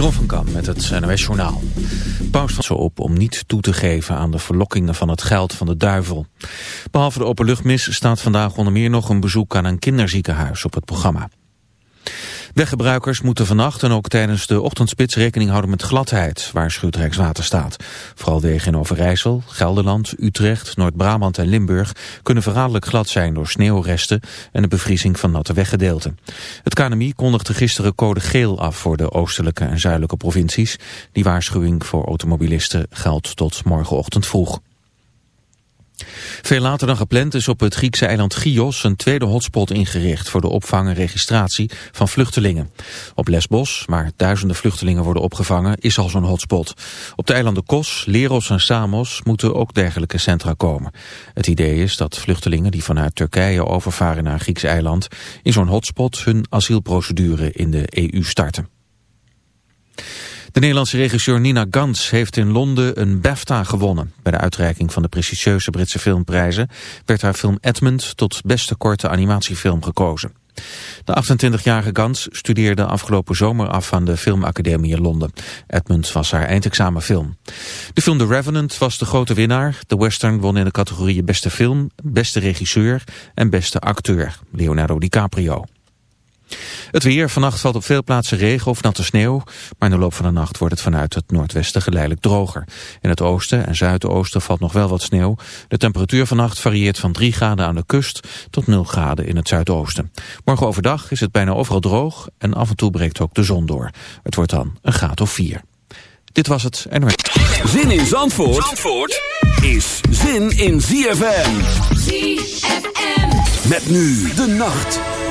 Jeroen van met het NOS Journaal. Paus van zo op om niet toe te geven aan de verlokkingen van het geld van de duivel. Behalve de openluchtmis staat vandaag onder meer nog een bezoek aan een kinderziekenhuis op het programma. Weggebruikers moeten vannacht en ook tijdens de ochtendspits rekening houden met gladheid, waarschuwt Rijkswaterstaat. Vooral wegen in Overijssel, Gelderland, Utrecht, Noord-Brabant en Limburg kunnen verraderlijk glad zijn door sneeuwresten en de bevriezing van natte weggedeelten. Het KNMI kondigde gisteren code geel af voor de oostelijke en zuidelijke provincies. Die waarschuwing voor automobilisten geldt tot morgenochtend vroeg. Veel later dan gepland is op het Griekse eiland Chios een tweede hotspot ingericht voor de opvang en registratie van vluchtelingen. Op Lesbos, waar duizenden vluchtelingen worden opgevangen, is al zo'n hotspot. Op de eilanden Kos, Leros en Samos moeten ook dergelijke centra komen. Het idee is dat vluchtelingen die vanuit Turkije overvaren naar Grieks eiland in zo'n hotspot hun asielprocedure in de EU starten. De Nederlandse regisseur Nina Gans heeft in Londen een BAFTA gewonnen. Bij de uitreiking van de prestigieuze Britse filmprijzen werd haar film Edmund tot beste korte animatiefilm gekozen. De 28-jarige Gans studeerde afgelopen zomer af aan de Filmacademie in Londen. Edmund was haar eindexamenfilm. De film The Revenant was de grote winnaar. De western won in de categorieën beste film, beste regisseur en beste acteur, Leonardo DiCaprio. Het weer, vannacht valt op veel plaatsen regen of natte sneeuw, maar in de loop van de nacht wordt het vanuit het noordwesten geleidelijk droger. In het oosten en zuidoosten valt nog wel wat sneeuw. De temperatuur vannacht varieert van 3 graden aan de kust tot 0 graden in het zuidoosten. Morgen overdag is het bijna overal droog en af en toe breekt ook de zon door. Het wordt dan een graad of 4. Dit was het NOS. Zin in Zandvoort, Zandvoort is zin in ZFM. ZFM. Met nu de nacht.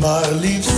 my leaves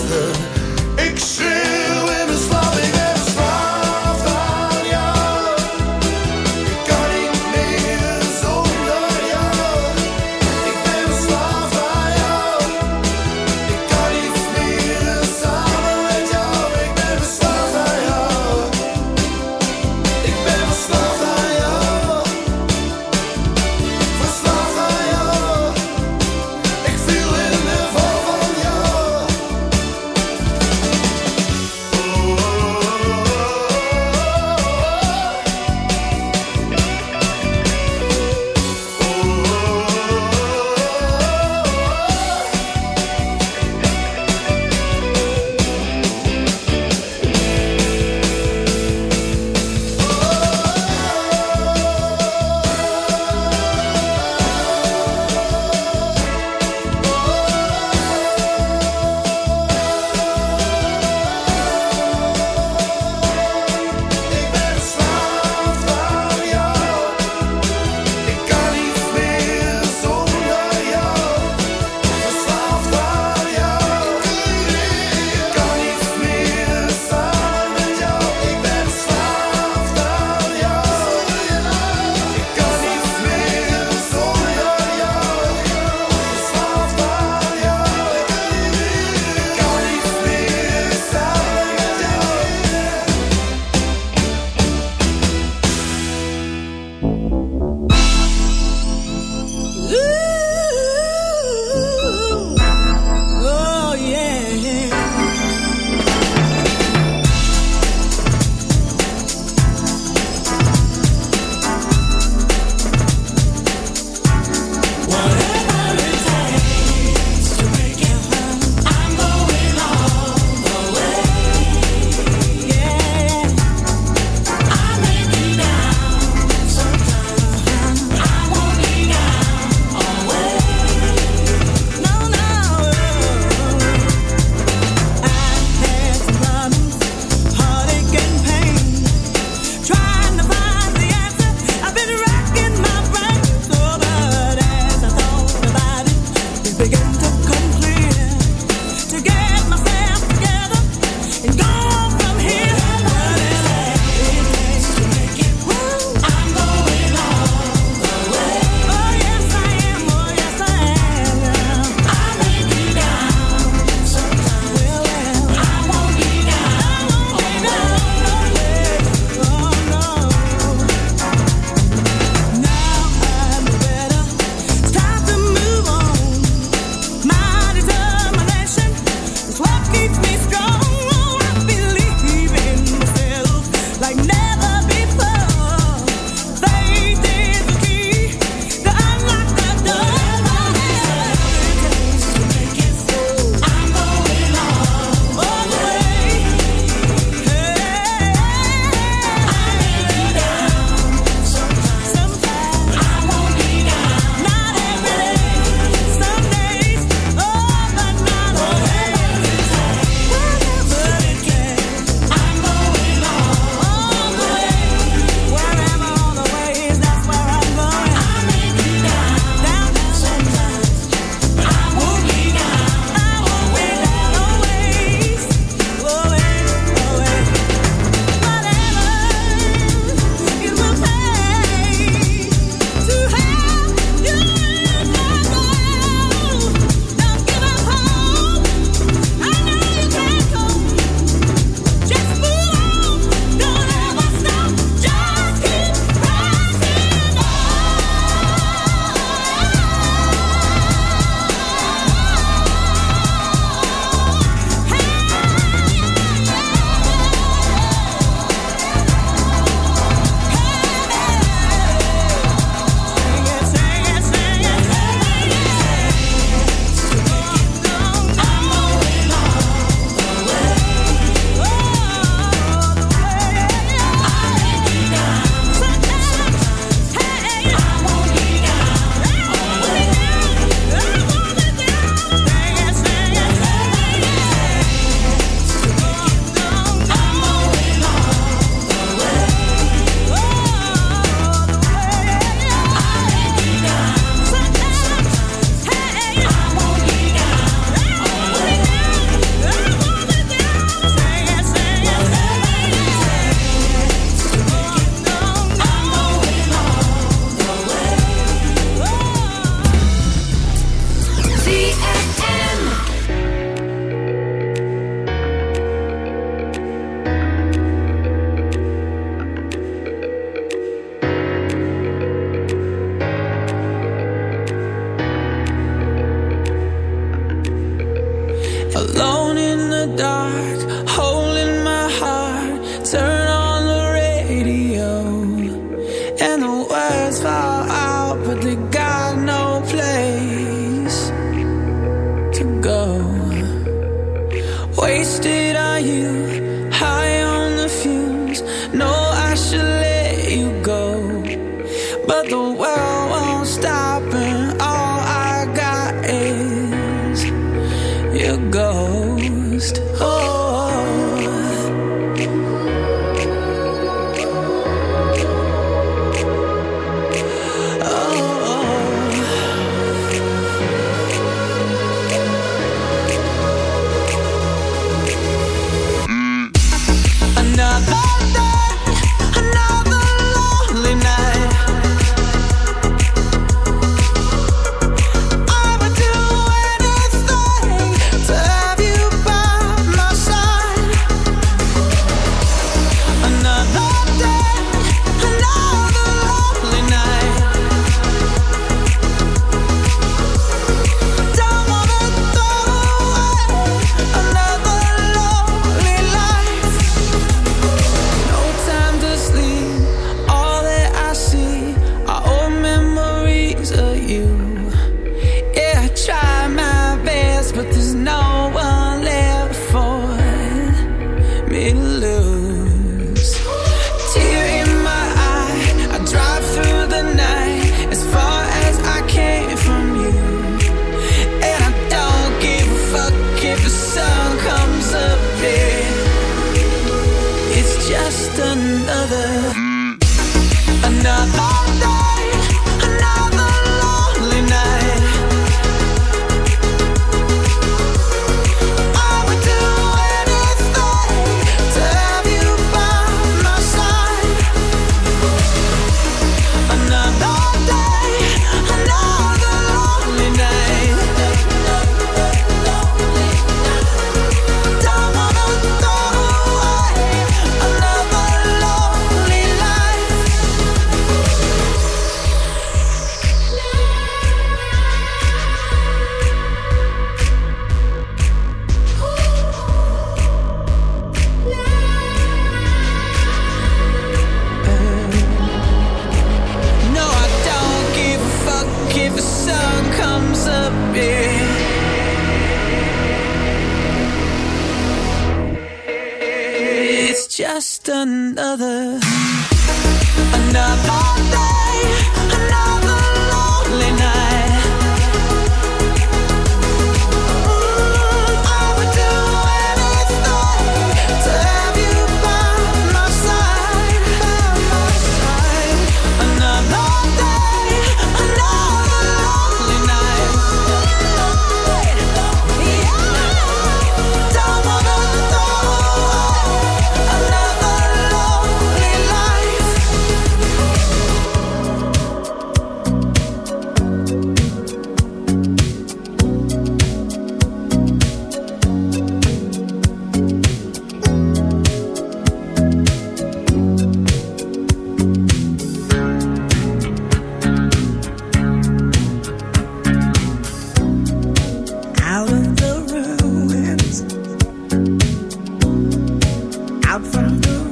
the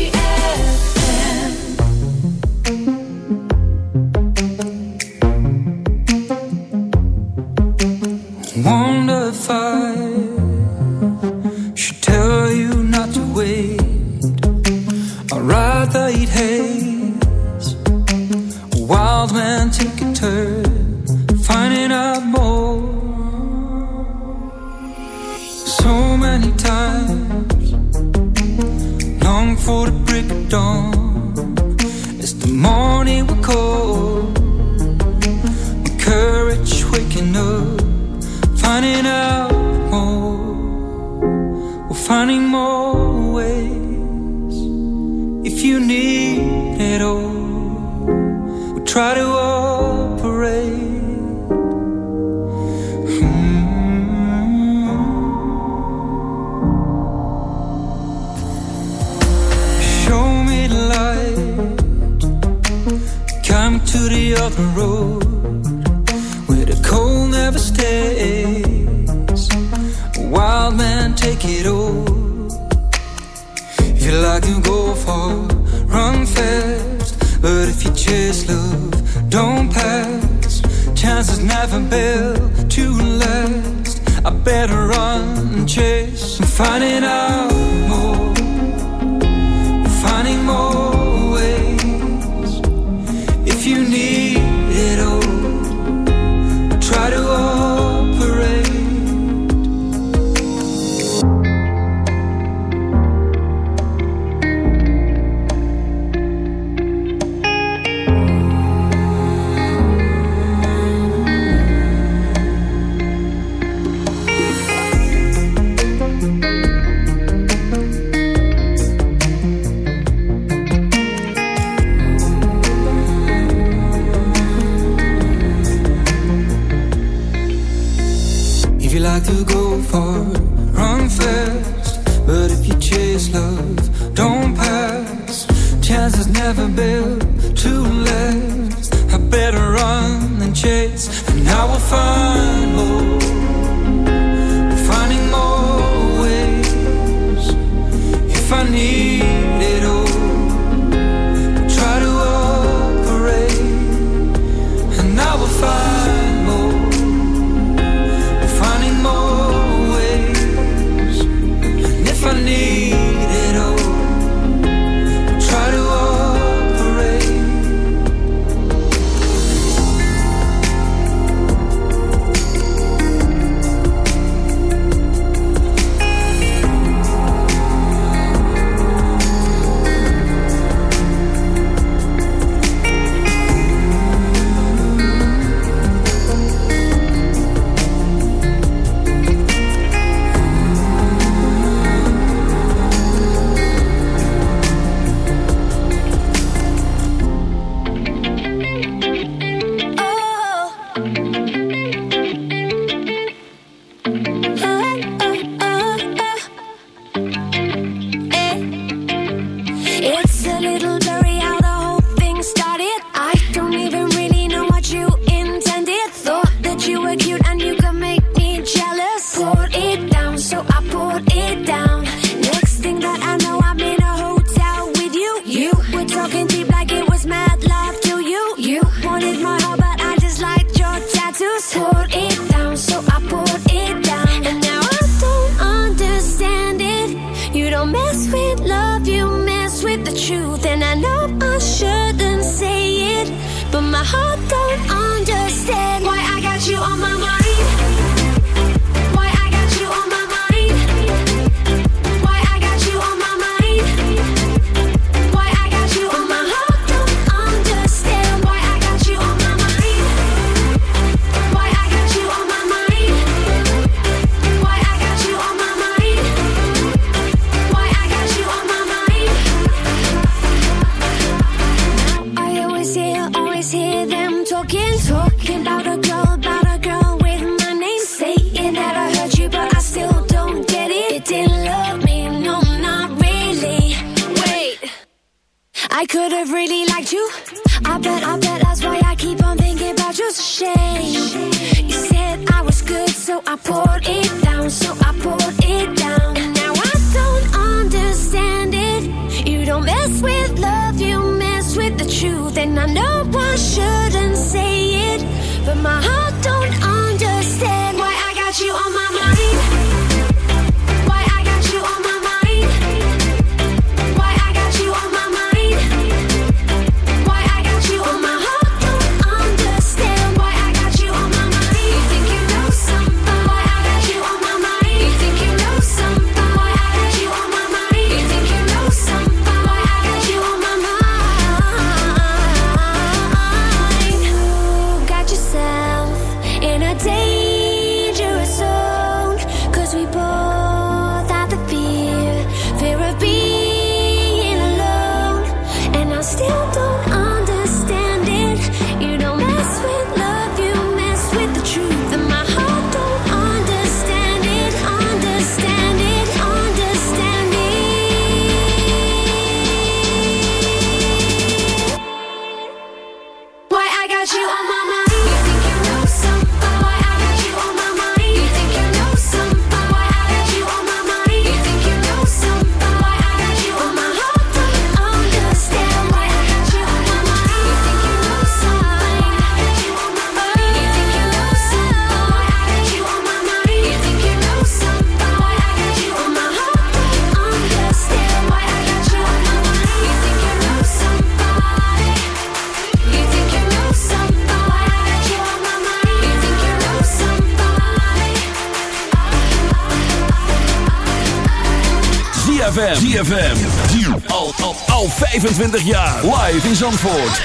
25 jaar. Live in Zandvoort.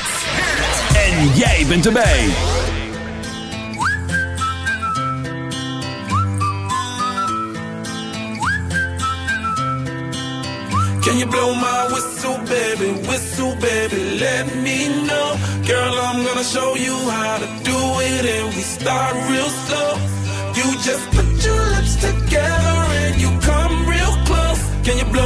En jij bent erbij. Can you blow my whistle, baby? Whistle, baby, let me know. Girl, I'm gonna show you how to do it, and we start real slow. You just put your lips together and you come real close. Can you blow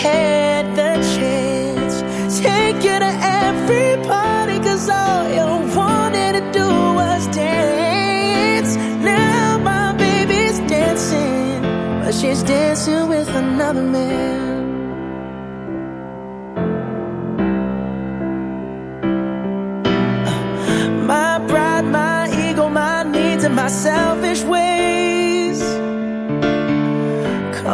Had the chance. Take you to every party, cause all you wanted to do was dance. Now my baby's dancing, but she's dancing with another man. My pride, my ego, my needs, and my selfish ways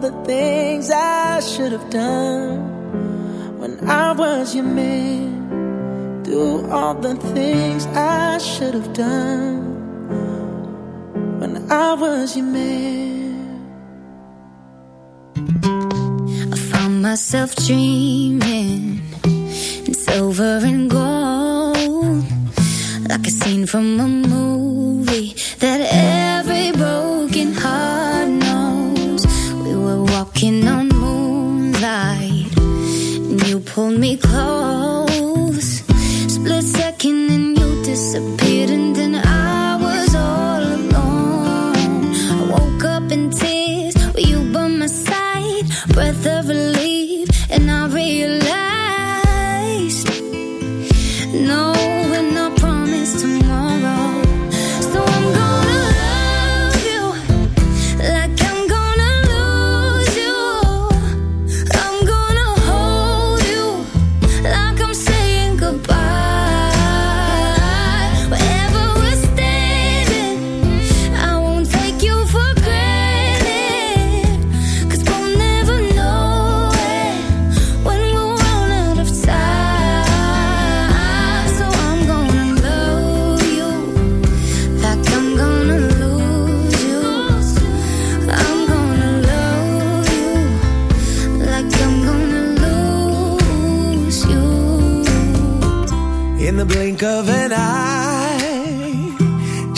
The things I should have done when I was your man. Do all the things I should have done when I was your man. I found myself dreaming in silver and gold, like a scene from a movie that every broken pulled me close.